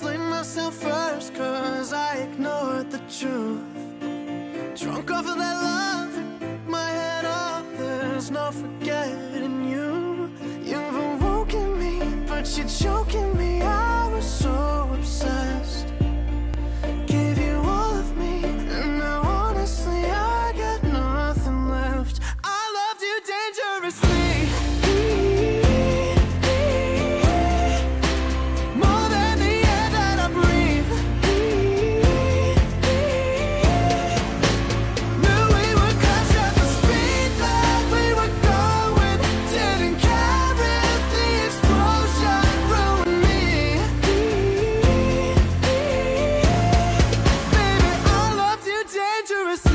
blame myself first Cause I ignored the truth. Drunk off of that love my head up There's no forgetting you. You've awoken me But you're choking me. I was so obsessed. Gave you all of me And now honestly I got nothing left. I loved you dangerously. dangerous